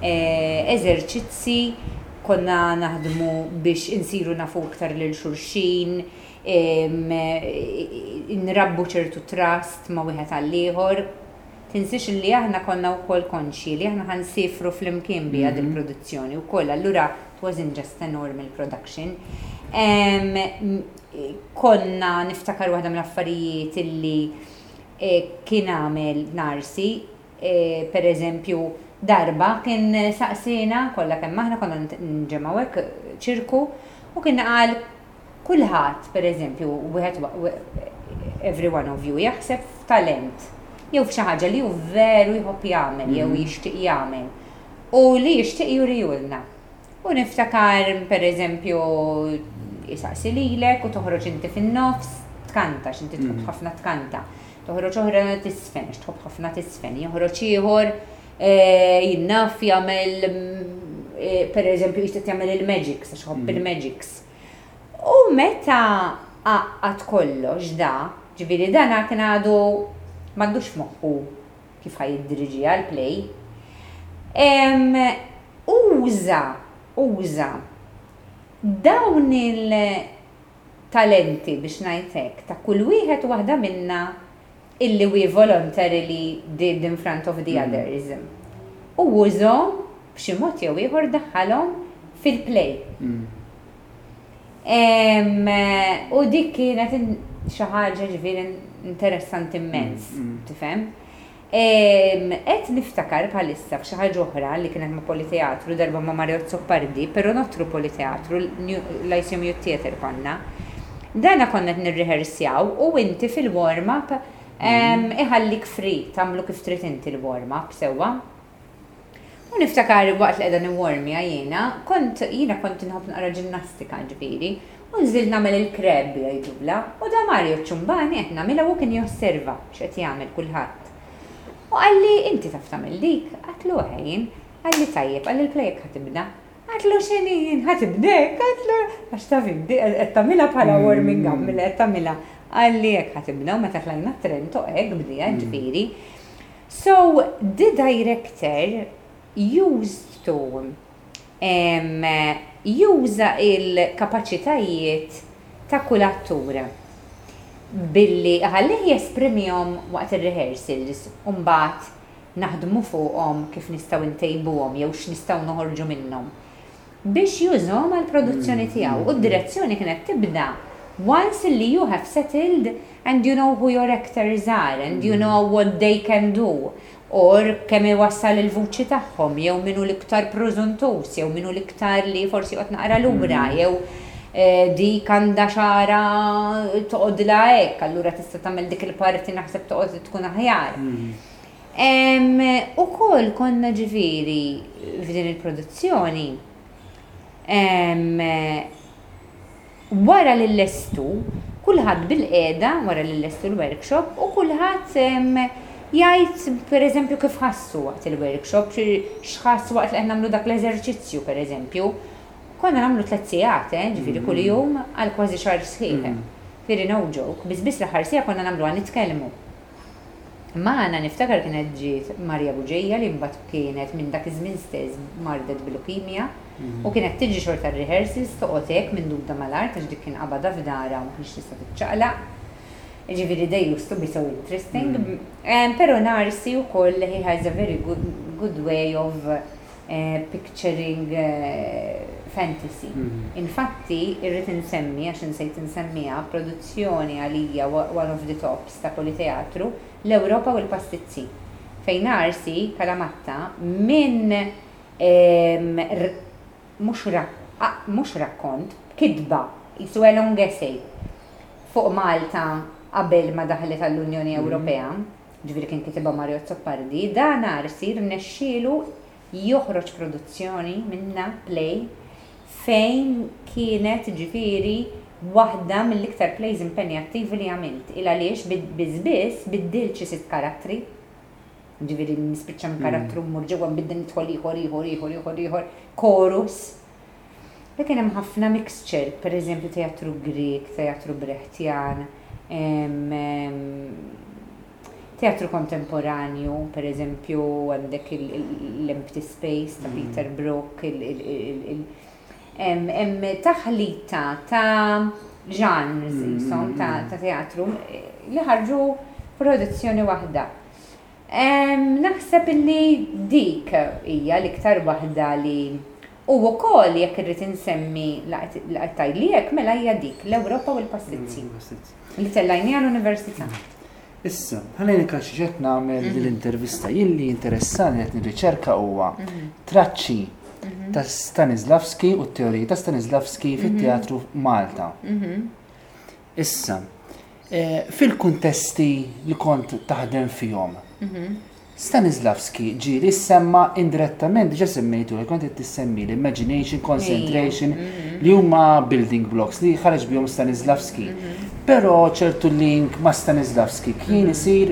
eżerċizzi, konna naħdmu biex insiru nafu iktar lil xulxin, nrabbu ċertu trust ma' wieħed għall-ieħor. Tinsiex li aħna konna wkoll konxji li aħna ħa nsiefru flimkien biha dil-produzzjoni wkoll allura it wasn't just a normal production. Konna, niftakar waħda mill-affarijiet li kien għamel Narsi, per eżempju darba kien saqsiena kollha kemm aħna konna nġemgħu hekk ċirku u kien qal, Kulħadd, pereżempju, wieħed every one of you, jaħseb f'talent jew f'xi ħaġa li hu veru jħobb jagħmel jew mhm. jixtieq jagħmel u li jixtieq jurihulna. U niftakar, pereżempju, jisaqsi lilek u toħroġ inti fin-nofs tkanta, x'inti tħobb mhm. ħafna tkanta. Toħroġ oħra tisfen, x'tħobb ħafna tisfen, joħroġ ieħor eh, jinnaf jagħmel mm, eh, per eżempju jistet jagħmel il-magics, għax ħobb mhm. il-magics. U meta għaqqad kollox da, ġifieri dan għad kien għadu m'għandux f'moħħu kif ħa jiddiriġiha l-play, uża, uża dawn il-talenti, biex ngħid hekk, ta' kull wieħed u waħda minna illi we voluntarily did in front of the others, u użhom b'xi mod jew ieħor daħħalhom fil-play. U dik kienet xi ħaġa ġifieri interessanti mmenz, tifhem? Qed niftakar bħalissa f'xi ħaġa oħra li kienet ma' Politeatru, darba ma' Mario Azzopardi, però not true Politeatru, l-ICMU Theatre konna, Dana konna qed nirrihersjaw u inti fil-warm up iħallik free tagħmlu kif trid inti l-warm up sewwa. U niftakar waqt li qiegħda niwwarmja jiena kont jiena kont inħobb naqra ġinnastika ġifieri u nżilt nagħmel il-crab jgħidulha u da Mario ċ-ċumbani qed nagħmilha u hu kien josserva x'qed jagħmel kulħadd. U qalli inti taf tagħmel dik? Għedtlu eħe jien. Qalli tajjeb, qalli l-play jekk ħa tibda. Għidlu x'inhi, ħa tibda hekk, għidlu, għax taf int, qed tagħmilha bħala warming up milli qed tagħmilha. Qalli hekk ħa tibda u meta tlajna t-trenn toqgħod hekk bdiha, ġifieri. So, the director used to juża l-kapaċitajiet ta' kull attur billi iħallih jesprimihom waqt ir-rehearsals u mbagħad naħdmu fuqhom, kif nistgħu ntejbuhom jew x'nistgħu noħorġu minnhom, biex jużahom għall-produzzjoni tiegħu. U d-direzzjoni kienet tibda once li you have settled and you know who your actors are and you know what they can do or kemm iwassal il-vuċi tagħhom jew min hu l-iktar prużuntuż jew min hu l-iktar li forsi joqgħod naqra lura jew dik għandha xagħarha toqgħodilha hekk allura tista' tagħmel dik il-parti naħseb toqgħod tkun aħjar. Ehm, ukoll konna ġifieri f'din il-produzzjoni, ehm, wara li llestu, kulħadd bilqiegħda, wara li llestu l-workshop, u kulħadd ehm, jgħid pereżempju kif ħassu waqt il-workshop, x'ħass waqt li qed nagħmlu dak l-eżerċizzju pereżempju. Konna nagħmlu tliet sigħat, eh, ġifieri kull jum għal kważi xahar sħiħ. Ġifieri no joke, biss biss l-aħħar siegħa konna nagħmluha nitkellmu. Magħna niftakar kienet ġiet Marija Buġeja li mbagħad kienet minn dak iż-żmien stess mardet bil-leukemia u kienet tiġi xorta r-rehearsals toqgħod hekk minduda mal-art għax dik kien qabadha f'darha u ma kinitx tista' tiċċaqlaq. Jiġifieri they used to be so interesting. Però narsi wkoll he has a very good way of picturing fantasy. Infatti, irrid insemmi, għax insejt insemmiha, produzzjoni għalija one of the tops ta' Politeatru, L-Ewropa u l-Pastizzi, fejn Arsi Kalamatta minn mhux rakkont, kitba, qisu a long essay, fuq Malta qabel ma daħlet għall-Unjoni Ewropea, jiġifieri kien kitibha Mario Azzopardi, dan għar isir rnexxielu joħroġ produzzjoni minnha, play, fejn kienet jiġifieri waħda mill-iktar plays impenjattivi li għamilt. Il-għaliex biss biss biddilt xi sitt karattri, jiġifieri nispiċċa minn karattru mmur ġewwa nbiddel nidħol ieħor ieħor ieħor ieħor ieħor, chorus, Kien hemm ħafna mixture, pereżempju teatru Grieg, teatru Brechtjan, teatru kontemporanju, pereżempju għandek l-Empty Space ta' Peter Brook, hemm taħlita ta' genres qishom ta' teatru li ħarġu f'produzzjoni waħda. Naħseb li dik hija l-iktar waħda li, u wkoll jekk irrid insemmi la qed tgħidli hekk, mela hija dik, l-Ewropa u l-pastizzi. Li tellajni għal università. Issa, ħalli nikka xi qed nagħmel din l-intervista. Jien li interessani qed nirriċerka huwa traċċi ta' Stanislavski u t-teoriji ta' Stanislavski fit-teatru Malta. Issa, eh, fil-kuntesti li kont taħdem fihom, mhm. Stanislavski ġiri semma indirettament diġa semmejtu li kont tissemmi l-imagination, concentration mhm. li huma building blocks li ħareġ bihom Stanislavski. Mhm. Però ċertu link ma' Stanislavski kien mhm. isir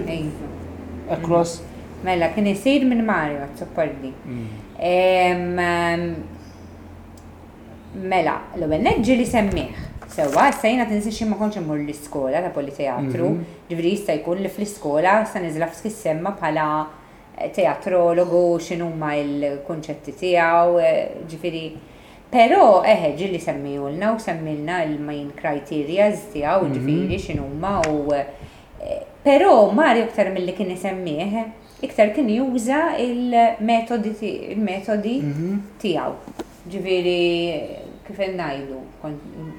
across. Mela kien isir minn Mario Zoppordi. Mela, l-ewwel nett ġieli semmieh. Sewwa, issa jiena tinsi x'ħin ma kontx immur l-iskola ta' Politeatru, ġifieri jista' jkun li fl-iskola Stanislavski ssemma bħala teatrologu u x'inhuma l-kunċetti tiegħu, ġifieri. Però, eħe, ġieli semmiehulna u semmielna l-main criterias tiegħu, ġifieri x'inhuma u. Però Mario iktar milli kien isemmieh, iktar kien juża l-metodi, il-metodi tiegħu. Ġifieri kif qed ngħidu,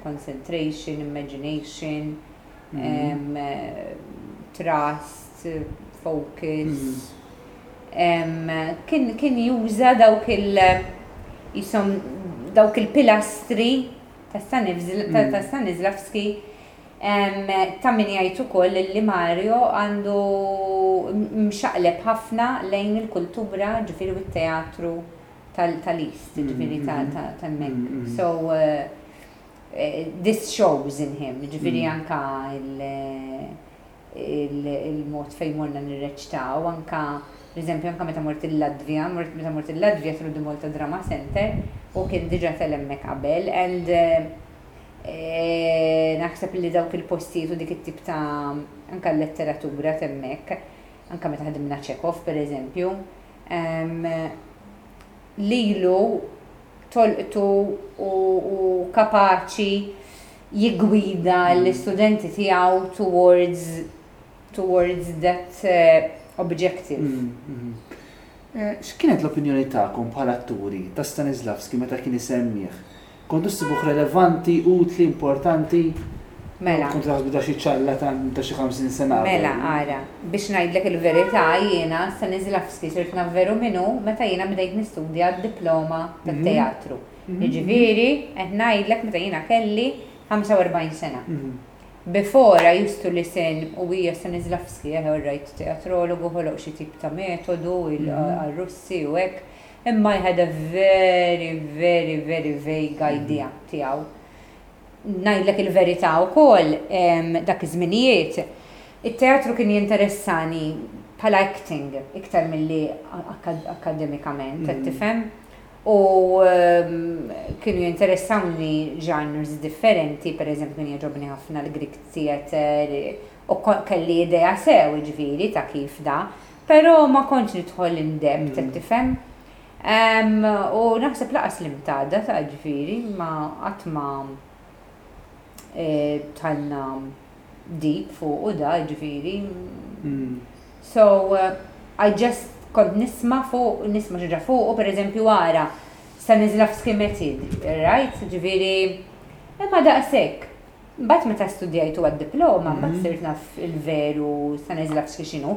concentration, imagination, trust, focus. Kien juża dawk il- qishom dawk il-pilastri ta' Stanislavski ta' min jgħid ukoll li Mario għandu mxaqleb ħafna lejn il-kultura ġifieri u t-teatru. tal-East, ġifiri tal-Mek. So, this shows in him, ġifiri anka il-mod fejn morna nirreċtaw, anka, per eżempju, anka meta mort il-Latvija, meta mort il-Latvija through the Malta Drama Centre, u kien diġa tel hemmhekk qabel, and naħseb li dawk il-postijiet u dik it-tip ta' anka l-letteratura t'hemmhekk, anka meta ħdimna Chekhov, per eżempju, lilu tolqtu u kapaċi jiggwida l-istudenti tiegħu towards towards that objective. X'kienet l-opinjoni tagħkom bħala atturi ta' Stanislavski meta kien isemmih? Kontu ssibuh relevanti, utli, importanti? Mela. Kontu taħsbu ta' xi ċarlatan ta' xi ħamsin sena qabel? Mela, ara, biex ngħidlek il-verità jiena Stanislavski sirt naf veru min hu meta jiena bdejt nistudja d-diploma tat-teatru. Jiġifieri qed ngħidlek meta jiena kelli 45 sena. Before I used to listen u hija Stanislavski, eħe orrajt teatrologu ħoloq xi tip ta' metodu għar-Russi u hekk. Imma I had a very, very, very vague idea tiegħu. Ngħidlek il-verità wkoll dak iż-żminijiet it-teatru kien jinteressani bħala acting iktar milli akkademikament, qed tifhem? U kienu jinteressawni genres differenti, pereżempju kien jogħġobni ħafna l-Greek theatre u kelli idea sew jiġifieri ta' kif da Pero ma kontx nidħol in depth, qed tifhem? Ehm, u naħseb laqas li mtada ta' ġifieri, ma qatt ma eh, tħallna deep fuq u da ġifieri. So, eh, I just kont nisma fuq, nisma xaġa fuq, u per eżempju għara, sa nizla f'skimeted, right? Ġviri, imma daqsek, Mbagħad meta studjajtu għad-diploma, mbagħad sirt naf il-veru San Eżlawski x'inhu,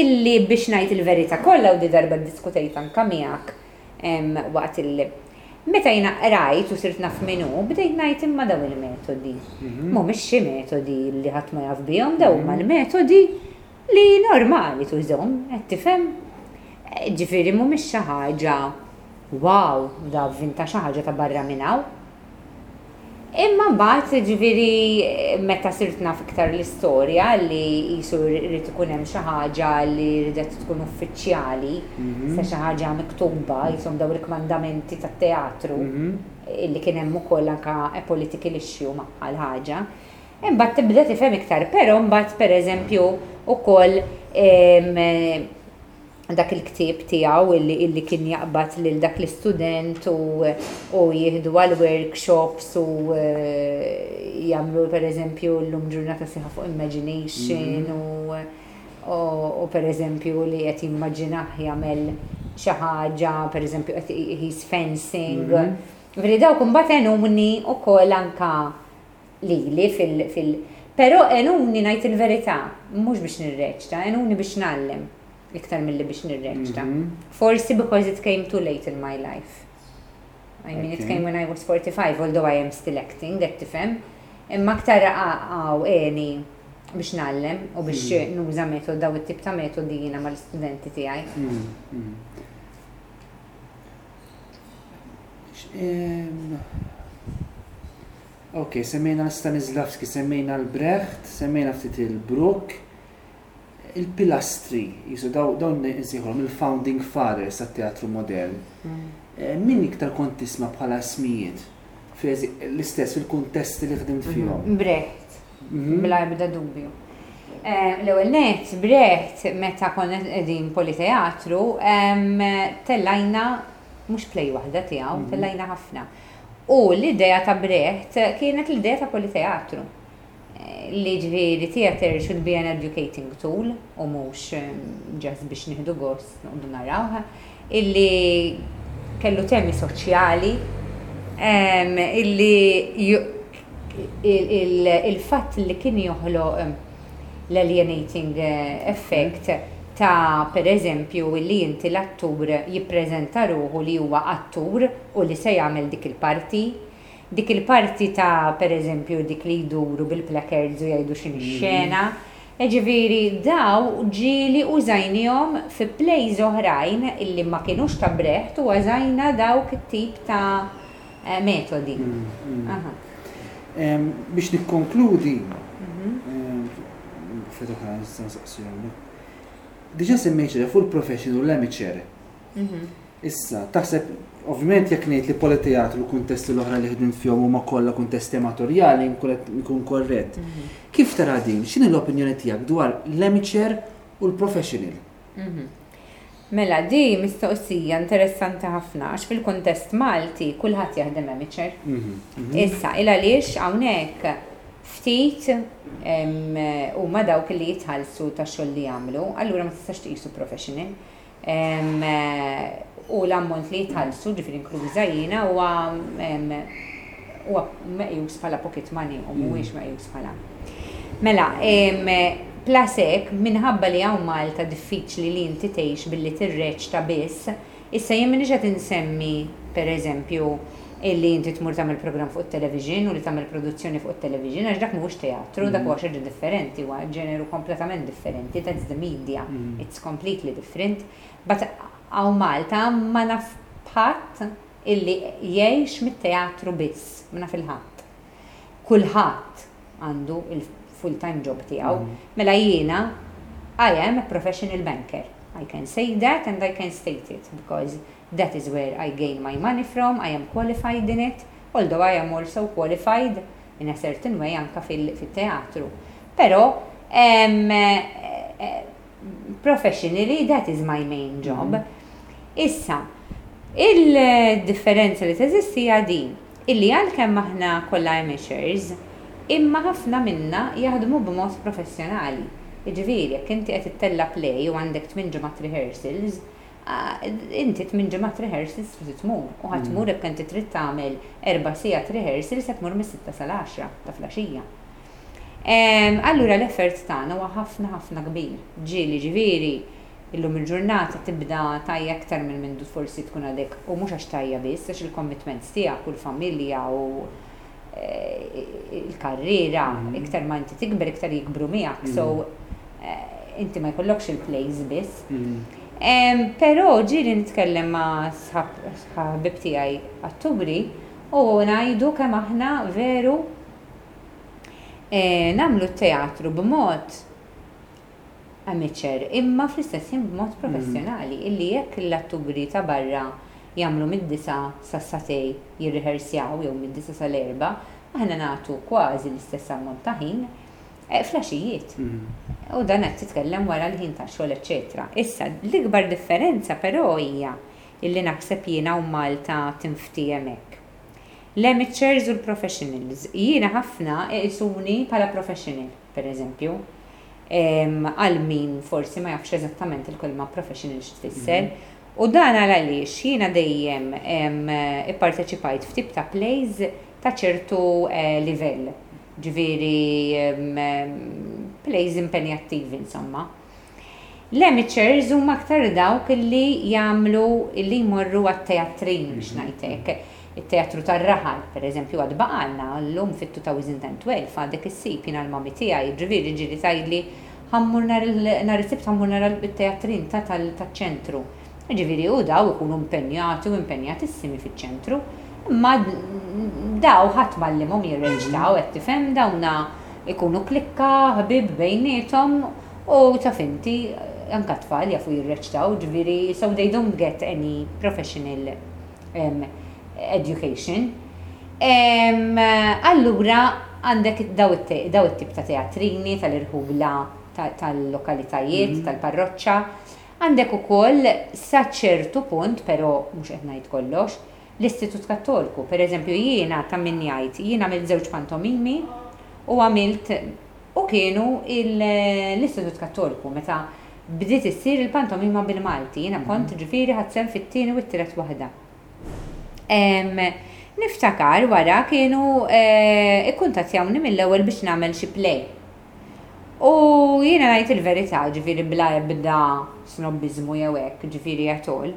illi biex ngħid il-verità kollha u di darba ddiskutejt anke miegħek waqt il Meta jiena qrajt u sirt naf min hu, bdejt ngħid imma dawn il-metodi mhumiex xi metodi li ħadd ma jaf bihom, dawn huma l-metodi li normali tużhom, qed tifhem? Ġifieri mhumiex xi ħaġa wow, da vinta xi ħaġa ta' barra minn hawn. Imma mbagħad, jiġifieri, meta sirt naf iktar l-istorja li qisu jrid ikun hemm xi ħaġa li ridet tkun uffiċjali, sa xi ħaġa miktuba, qishom dawn il-kmandamenti tat-teatru, li kien hemm ukoll anke a political issue magħha l-ħaġa, imbagħad tibda tifhem iktar. Però mbagħad, pereżempju, ukoll, dak il-ktieb tiegħu illi kien jaqbad lil dak l-istudent u jieħdu għal workshops u jagħmlu pereżempju llum ġurnata sejħa fuq imagination u pereżempju li qed jimmaġinah jagħmel xi ħaġa pereżempju qed iqis fencing. Ġifieri dawk imbagħad għenuni wkoll anke lili fil. Però għenuni ngħid il-verità, mhux biex nirreċta, għenuni biex ngħallem iktar milli biex nirreċta. Forsi because it came too late in my life. I mean, it came when I was 45, although I am still acting, qed tifhem. Imma aktar għaw għeni biex ngħallem u biex mm. nuża metod daw it-tip ta' metodi jiena mal-istudenti tiegħi. Mm, mm. Ok, semmejna l-Stanislavski, semmejna l-Brecht, semmejna ftit il-Bruck, il-pilastri, jisu dawn insieħolhom il-founding fathers tat-teatru modern. Eh, min iktar kont tisma bħala smijiet? L-istess fil-kuntesti li ħdimt mhm. fihom. Brecht, mhm. bla ebda dubju. Eh, l-ewwel net, Brecht meta konna qegħdin politeatru, tellajna mhux play waħda tiegħu, mhm. tellajna ħafna. U l-idea ta' Brecht kienet l-idea ta' politeatru, li jiġifieri theatre should be an educating tool u mhux just biex nieħdu gost noqogħdu narawh, illi kellu temi soċjali, illi. il-fatt li kien joħloq l-alienating effect ta' pereżempju li inti l-attur jippreżenta ruħu li huwa attur u li se jagħmel dik il-parti. Dik il-parti ta' pereżempju dik li jduru bil-placards u jgħidu x'inhi x-xena. Jiġifieri dawn ġieli użajniehom fi plays oħrajn illi ma kinux ta' Brecht u użajna dawk it-tip ta' metodi. Biex nikkonkludi, diġa semmejt li full profession u l-amateur. Issa, taħseb, ovvjament jekk ngħid li politeatru u kuntesti l-oħra li ħdimt fihom huma kollha kuntesti amatorjali nkun korrett. Kif tara din? X'inhi l-opinjoni tiegħek dwar l-amateur u l-professional? Mela di mistoqsija interessanti ħafna għax fil-kuntest Malti kulħadd jaħdem hemm iċ-ċer. Issa, il-għaliex hawnhekk ftit huma dawk li jitħallsu tax-xogħol li jagħmlu, allura ma tistax tqisu professional. U l-ammont li jitħallsu, ġifieri inkluża jiena, huwa huwa meqjus bħala pocket money u mhuwiex meqjus bħala. Mela, plus hekk, minħabba li hawn Malta diffiċli li inti tgħix billi tirreċta biss, issa jien m'iniex qed insemmi, per eżempju, li inti tmur tagħmel programm fuq it-television u li tagħmel produzzjoni fuq it-television għax dak mhuwiex teatru, dak huwa xi ħaġa differenti, huwa ġeneru kompletament differenti, that's the media, it's completely different. But hawn Malta ma naf b'ħadd illi jgħix mit-teatru biss, ma naf il-Ħadd. Kulħadd għandu l-full time job tiegħu. Mela jiena I am a professional banker. I can say that and I can state it because that is where I gain my money from, I am qualified in it, although I am also qualified in a certain way anke fit-teatru. Però professionally that is my main job. Mm -hmm. Issa, il-differenza li teżisti hija din, illi għalkemm aħna kollha amateurs, imma ħafna minna jaħdmu b'mod professjonali. Ġifieri, jekk inti qed ittella play u għandek tmien ġimgħat rehearsals, inti tmien ġimgħat rehearsals trid tmur u ħadd tmur mm. jekk inti trid tagħmel erba' sigħat rehearsals se tmur mis-sitta sal-10 ta' flaxija. Allura l-effort tagħna huwa ħafna ħafna kbir. Ġieli ġifieri, illum il-ġurnata tibda tgħajja iktar minn mindu forsi tkun għadek, u mhux għax tgħajja biss, għax il-commitments tiegħek u l-familja u l-karriera, iktar ma inti tikber iktar jikbru miegħek, so inti ma jkollokx il-plays biss. Però ġieli nitkellem ma' sħab ħabib tiegħi atturi u ngħidu kemm aħna veru, nagħmlu t-teatru b'mod amateur imma fl-istess ħin b'mod professjonali illi jekk l-atturi ta' barra jagħmlu mid-disgħa sas-satej jirriħersjaw jew mid-disgħa sal-erbgħa aħna nagħtu kważi l-istess ammont ta' ħin fl-għaxijiet u dan qed titkellem wara l-ħin tax-xogħol eċċetera. Issa, l-ikbar differenza però hija illi naħseb jiena u Malta tinftiehem hekk L-amateurs u l-professionals. Jiena ħafna iqisuni bħala professional, pereżempju. Għal min forsi ma jafx eżattament il-kelma professional x'tfisser. U dan għal għaliex jiena dejjem ipparteċipajt f'tip ta' plays ta' ċertu livell. Ġifieri plays impenjattivi insomma. L-amateurs huma aktar dawk li jagħmlu li jmorru għat-teatrin biex ngħid hekk. It-teatru tar-raħal, pereżempju għad baqgħalna, llum fit-2012 għadek issib, jiena l-mommy tiegħi, jiġifieri ġieli tgħidli ħa mmur nhar il-Sibt ħa mmur nara t-teatrin ta' taċ-ċentru. Jiġifieri u daw ikunu impenjati u impenjatissimi fiċ-ċentru, imma daw ħadd m'għallimhom jirreġistaw, qed tifhem, dawna jkunu klikka, ħbieb bejniethom u taf inti anke t-tfal jafu jirreċtaw, jiġifieri so they don't get any professional education. Allura għandek daw it-tip ta' teatrini tal-irħula tal-lokalitajiet, tal-parroċċa, Għandek ukoll, sa ċertu punt, però mhux qed ngħid kollox, l-Istitut Kattolku. Per eżempju, jiena ta' min jgħid, jien għamilt żewġ pantomimi u għamilt u kienu l-Istitut Kattolku meta bdiet issir il-pantomima bil-Malti. Jiena kont, ġifieri, ħadt sehem fit-tieni u t-tielet waħda. Niftakar wara kienu kkuntattjawni mill-ewwel biex nagħmel xi play. U jiena ngħid il-verità, ġifieri bla ebda snobbiżmu jew hekk, ġifieri at all,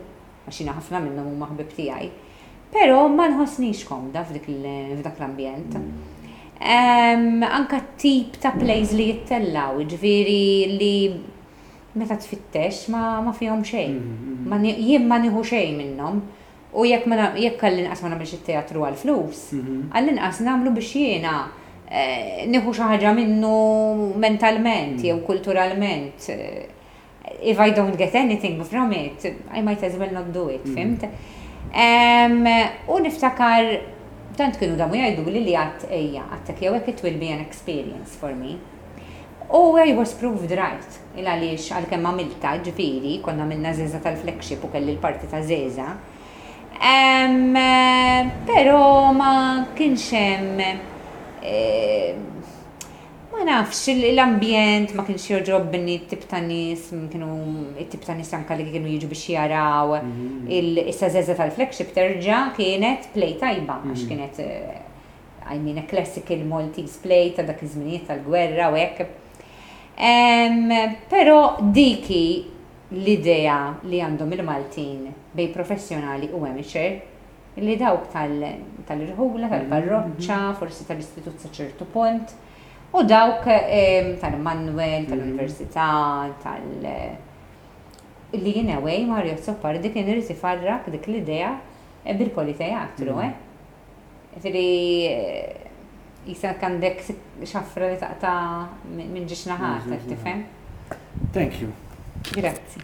għax jiena ħafna minnhom huma ħbieb tiegħi, però ma nħossnix komda f'dak l-ambjent. Anka t-tip ta' plays li jittellgħu, jiġifieri li meta tfittex ma fihom xejn. Jien ma nieħu xejn minnhom. U jekk ma na- jekk għall-inqas ma nagħmilx it-teatru għall-flus, għall-inqas nagħmlu biex jiena eh, nieħu xi ħaġa minnu mentalment jew kulturalment. Eh, If I don't get anything from it, I might as well not do it, fimt? Em, U niftakar tant kienu damu jgħidu li li għat ejja, għattek jew hekk it will be an experience for me. U I was proved right. Il għaliex għalkemm għamiltha, ġifieri, konna għamilna żgħeżagħ tal-flagship u kelli l-parti ta' żgħeżagħ, però ma kienx hemm, ma nafx, l-ambjent ma kienx jogħġobni, t-tip ta' nies, kienu t-tip ta' nies anke li kienu jiġu biex jaraw il, issa żgħeżagħ tal-flagship terġa' kienet play tajba għax kienet, I mean a classical Maltese play ta' dak iż-żminijiet tal-gwerra u hekk. Ehm, pero dik hi l-idea li għandhom il-Maltin bejn professjonali u amateur, li dawk tal-irħula, tal-parroċċa, forsi tal-istitut sa ċertu punt, u dawk ehm, tal-Immanuel, tal-Università, tal-, li in a way Mario Azzopardi kien irid ifarrak dik l-idea bil-politeatru, eh? Jiġifieri jisha għandek xafra li taqta' minn ġiex naħat, qed tifhem? Thank you. Grazzi.